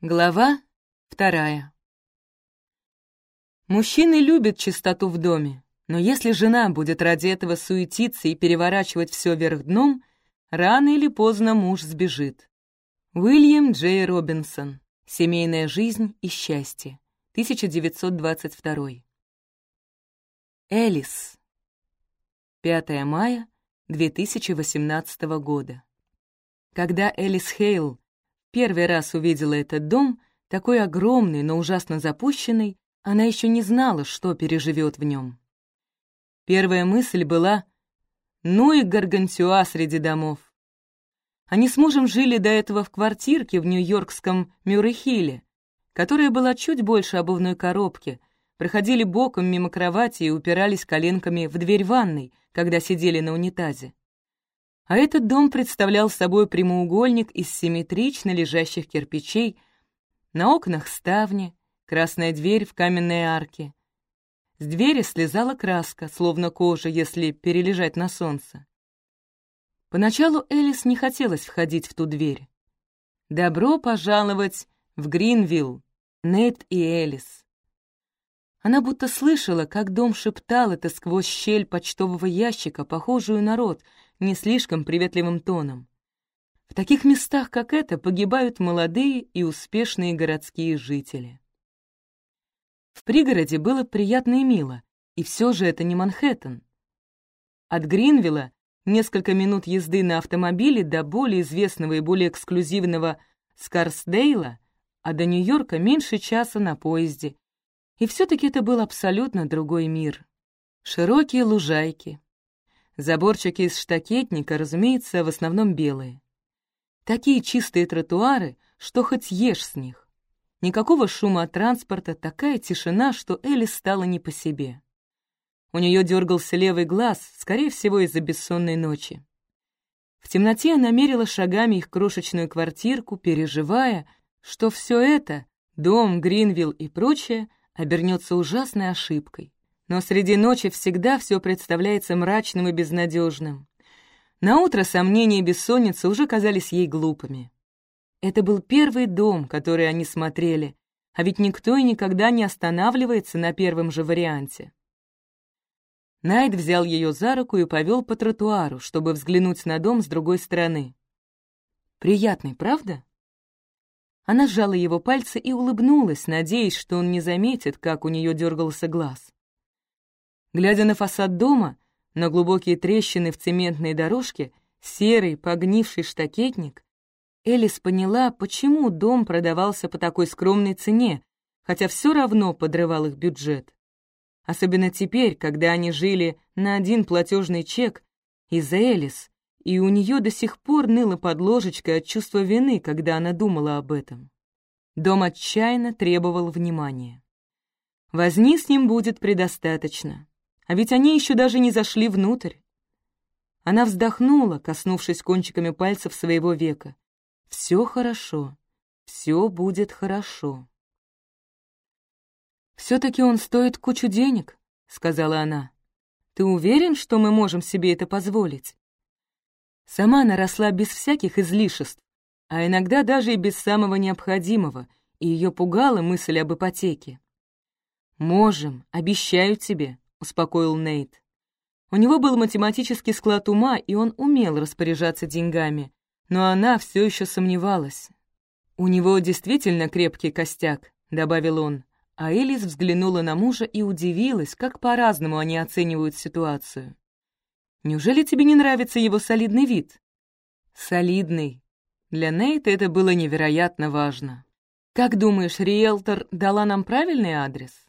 Глава вторая. Мужчины любят чистоту в доме, но если жена будет ради этого суетиться и переворачивать все вверх дном, рано или поздно муж сбежит. Уильям Джей Робинсон. Семейная жизнь и счастье. 1922. Элис. 5 мая 2018 года. Когда Элис Хейл первый раз увидела этот дом, такой огромный, но ужасно запущенный, она еще не знала, что переживет в нем. Первая мысль была «Ну и гаргантюа среди домов». Они с мужем жили до этого в квартирке в нью-йоркском Мюррей-Хилле, которая была чуть больше обувной коробки, проходили боком мимо кровати и упирались коленками в дверь ванной, когда сидели на унитазе. А этот дом представлял собой прямоугольник из симметрично лежащих кирпичей, на окнах ставни, красная дверь в каменной арке. С двери слезала краска, словно кожа, если перележать на солнце. Поначалу Элис не хотелось входить в ту дверь. «Добро пожаловать в Гринвилл, Нейт и Элис». Она будто слышала, как дом шептал это сквозь щель почтового ящика, похожую на рот, не слишком приветливым тоном. В таких местах, как это, погибают молодые и успешные городские жители. В пригороде было приятно и мило, и все же это не Манхэттен. От Гринвилла несколько минут езды на автомобиле до более известного и более эксклюзивного Скарсдейла, а до Нью-Йорка меньше часа на поезде. И все-таки это был абсолютно другой мир. Широкие лужайки, Заборчики из штакетника, разумеется, в основном белые. Такие чистые тротуары, что хоть ешь с них. Никакого шума от транспорта, такая тишина, что Элли стала не по себе. У нее дергался левый глаз, скорее всего, из-за бессонной ночи. В темноте она мерила шагами их крошечную квартирку, переживая, что все это, дом, Гринвилл и прочее, обернется ужасной ошибкой но среди ночи всегда все представляется мрачным и безнадежным. Наутро сомнения и бессонница уже казались ей глупыми. Это был первый дом, который они смотрели, а ведь никто и никогда не останавливается на первом же варианте. Найт взял ее за руку и повел по тротуару, чтобы взглянуть на дом с другой стороны. «Приятный, правда?» Она сжала его пальцы и улыбнулась, надеясь, что он не заметит, как у нее дергался глаз. Глядя на фасад дома, на глубокие трещины в цементной дорожке, серый, погнивший штакетник, Элис поняла, почему дом продавался по такой скромной цене, хотя все равно подрывал их бюджет. Особенно теперь, когда они жили на один платежный чек из-за Элис, и у нее до сих пор ныло под ложечкой от чувства вины, когда она думала об этом. Дом отчаянно требовал внимания. Возни с ним будет предостаточно. А ведь они еще даже не зашли внутрь. Она вздохнула, коснувшись кончиками пальцев своего века. «Все хорошо, все будет хорошо». «Все-таки он стоит кучу денег», — сказала она. «Ты уверен, что мы можем себе это позволить?» Сама она росла без всяких излишеств, а иногда даже и без самого необходимого, и ее пугала мысль об ипотеке. «Можем, обещаю тебе», — успокоил Нейт. У него был математический склад ума, и он умел распоряжаться деньгами, но она все еще сомневалась. «У него действительно крепкий костяк», — добавил он, а Элис взглянула на мужа и удивилась, как по-разному они оценивают ситуацию. «Неужели тебе не нравится его солидный вид?» «Солидный». Для Нейта это было невероятно важно. «Как думаешь, риэлтор дала нам правильный адрес?»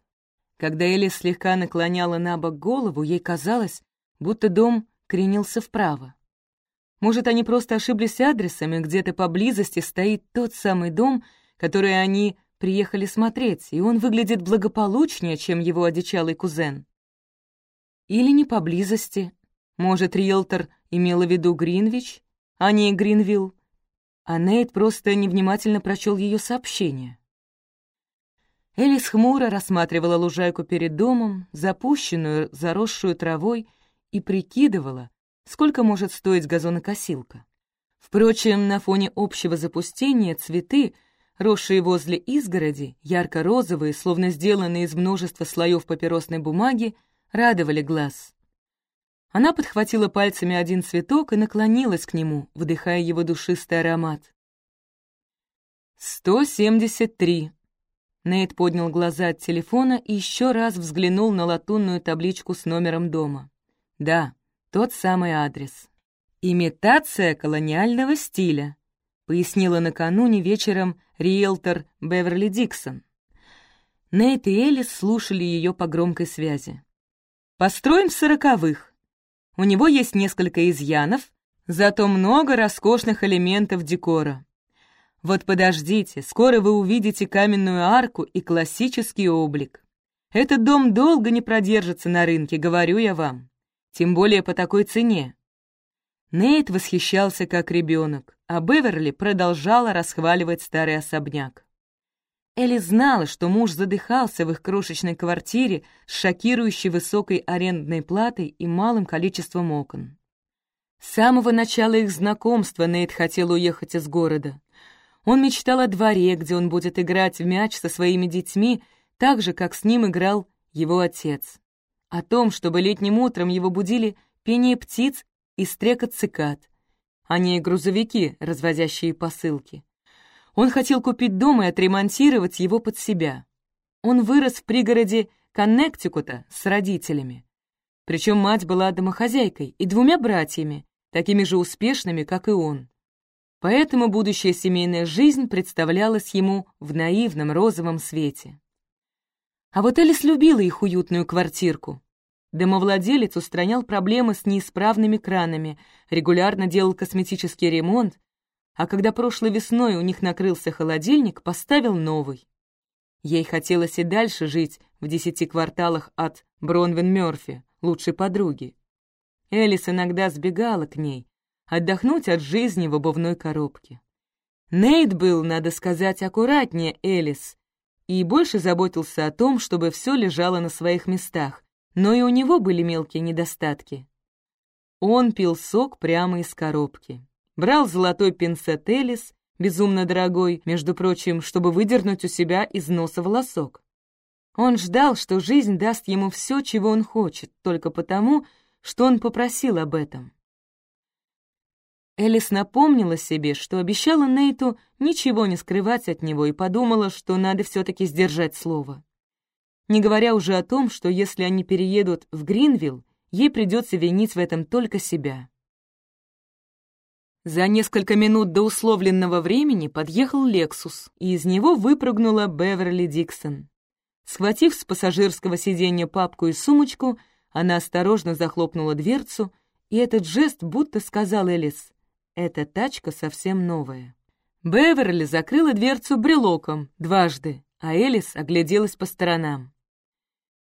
Когда Элис слегка наклоняла на бок голову, ей казалось, будто дом кренился вправо. Может, они просто ошиблись адресом, и где-то поблизости стоит тот самый дом, который они приехали смотреть, и он выглядит благополучнее, чем его одичалый кузен. Или не поблизости. Может, риэлтор имела в виду Гринвич, а не Гринвилл, а Нейт просто невнимательно прочел ее сообщение. Элис хмуро рассматривала лужайку перед домом, запущенную, заросшую травой, и прикидывала, сколько может стоить газонокосилка. Впрочем, на фоне общего запустения цветы, росшие возле изгороди, ярко-розовые, словно сделанные из множества слоев папиросной бумаги, радовали глаз. Она подхватила пальцами один цветок и наклонилась к нему, вдыхая его душистый аромат. «Сто семьдесят три». Нейт поднял глаза от телефона и еще раз взглянул на латунную табличку с номером дома. «Да, тот самый адрес. Имитация колониального стиля», пояснила накануне вечером риэлтор Беверли Диксон. Нейт и Элис слушали ее по громкой связи. «Построен в сороковых. У него есть несколько изъянов, зато много роскошных элементов декора. Вот подождите, скоро вы увидите каменную арку и классический облик. Этот дом долго не продержится на рынке, говорю я вам. Тем более по такой цене. Нейт восхищался как ребенок, а Беверли продолжала расхваливать старый особняк. Элли знала, что муж задыхался в их крошечной квартире с шокирующей высокой арендной платой и малым количеством окон. С самого начала их знакомства Нейт хотел уехать из города. Он мечтал о дворе, где он будет играть в мяч со своими детьми, так же, как с ним играл его отец. О том, чтобы летним утром его будили пение птиц и стрекот цикад, а не грузовики, развозящие посылки. Он хотел купить дом и отремонтировать его под себя. Он вырос в пригороде Коннектикута с родителями. Причем мать была домохозяйкой и двумя братьями, такими же успешными, как и он. Поэтому будущая семейная жизнь представлялась ему в наивном розовом свете. А вот Элис любила их уютную квартирку. Домовладелец устранял проблемы с неисправными кранами, регулярно делал косметический ремонт, а когда прошлой весной у них накрылся холодильник, поставил новый. Ей хотелось и дальше жить в десяти кварталах от Бронвен-Мёрфи, лучшей подруги. Элис иногда сбегала к ней, отдохнуть от жизни в обувной коробке. Нейт был, надо сказать, аккуратнее Элис и больше заботился о том, чтобы все лежало на своих местах, но и у него были мелкие недостатки. Он пил сок прямо из коробки. Брал золотой пинцет Элис, безумно дорогой, между прочим, чтобы выдернуть у себя из носа волосок. Он ждал, что жизнь даст ему все, чего он хочет, только потому, что он попросил об этом. Элис напомнила себе, что обещала Нейту ничего не скрывать от него и подумала, что надо все-таки сдержать слово не говоря уже о том, что если они переедут в Гринвилл, ей придется винить в этом только себя. За несколько минут до условленного времени подъехал «Лексус», и из него выпрыгнула Беверли Диксон. Схватив с пассажирского сиденья папку и сумочку, она осторожно захлопнула дверцу, и этот жест будто сказал Элис, «Эта тачка совсем новая». Беверли закрыла дверцу брелоком дважды, а Элис огляделась по сторонам.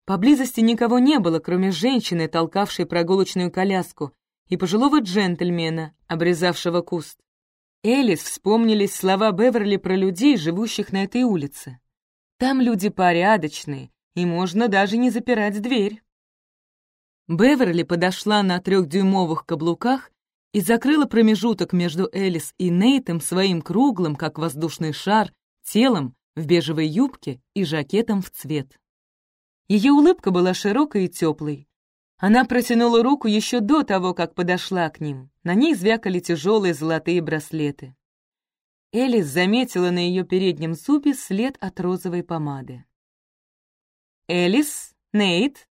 Поблизости никого не было, кроме женщины, толкавшей прогулочную коляску, и пожилого джентльмена, обрезавшего куст. Элис вспомнились слова Беверли про людей, живущих на этой улице. Там люди порядочные, и можно даже не запирать дверь. Беверли подошла на трехдюймовых каблуках и закрыла промежуток между Элис и Нейтом своим круглым, как воздушный шар, телом в бежевой юбке и жакетом в цвет. Ее улыбка была широкой и теплой. Она протянула руку еще до того, как подошла к ним. На ней звякали тяжелые золотые браслеты. Элис заметила на ее переднем зубе след от розовой помады. «Элис? Нейт?»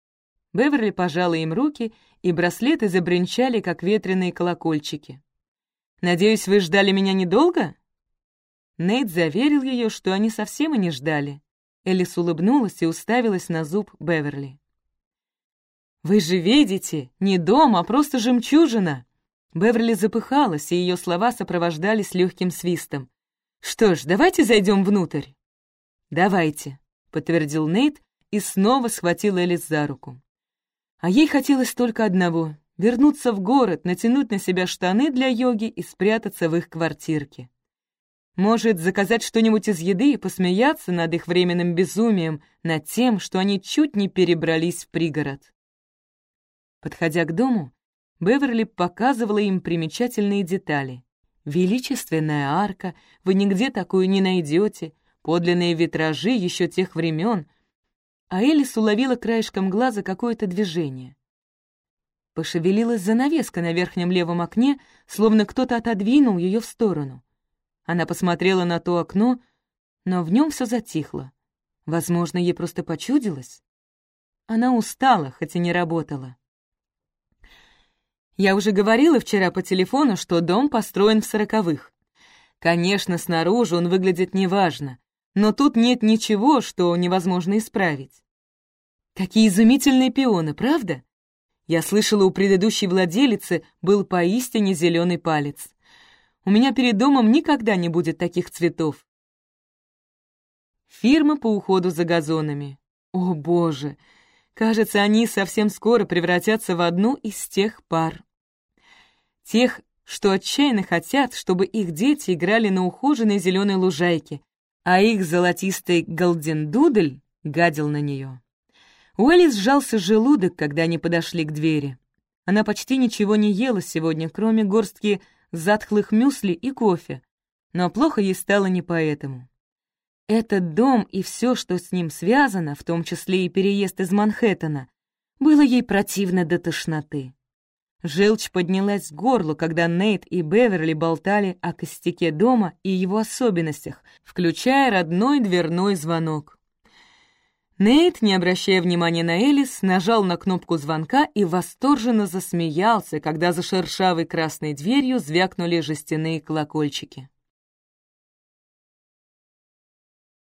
Беверли пожала им руки, и браслеты забринчали, как ветреные колокольчики. «Надеюсь, вы ждали меня недолго?» Нейт заверил ее, что они совсем и не ждали. Элис улыбнулась и уставилась на зуб Беверли. «Вы же видите, не дом, а просто жемчужина!» Беверли запыхалась, и ее слова сопровождались легким свистом. «Что ж, давайте зайдем внутрь». «Давайте», — подтвердил Нейт и снова схватил Элис за руку. А ей хотелось только одного — вернуться в город, натянуть на себя штаны для йоги и спрятаться в их квартирке. Может, заказать что-нибудь из еды и посмеяться над их временным безумием, над тем, что они чуть не перебрались в пригород. Подходя к дому, Беверли показывала им примечательные детали. Величественная арка, вы нигде такую не найдете, подлинные витражи еще тех времен. А Элис уловила краешком глаза какое-то движение. Пошевелилась занавеска на верхнем левом окне, словно кто-то отодвинул ее в сторону. Она посмотрела на то окно, но в нем все затихло. Возможно, ей просто почудилось. Она устала, хоть и не работала. Я уже говорила вчера по телефону, что дом построен в сороковых. Конечно, снаружи он выглядит неважно, но тут нет ничего, что невозможно исправить. Какие изумительные пионы, правда? Я слышала, у предыдущей владелицы был поистине зеленый палец. У меня перед домом никогда не будет таких цветов. Фирма по уходу за газонами. О, боже! Кажется, они совсем скоро превратятся в одну из тех пар. Тех, что отчаянно хотят, чтобы их дети играли на ухоженной зеленой лужайке, а их золотистый голдендудль гадил на нее. У сжался желудок, когда они подошли к двери. Она почти ничего не ела сегодня, кроме горстки затхлых мюсли и кофе, но плохо ей стало не поэтому. Этот дом и все, что с ним связано, в том числе и переезд из Манхэттена, было ей противно до тошноты. Желчь поднялась к горлу, когда Нейт и Беверли болтали о костяке дома и его особенностях, включая родной дверной звонок. Нейт, не обращая внимания на Элис, нажал на кнопку звонка и восторженно засмеялся, когда за шершавой красной дверью звякнули жестяные колокольчики.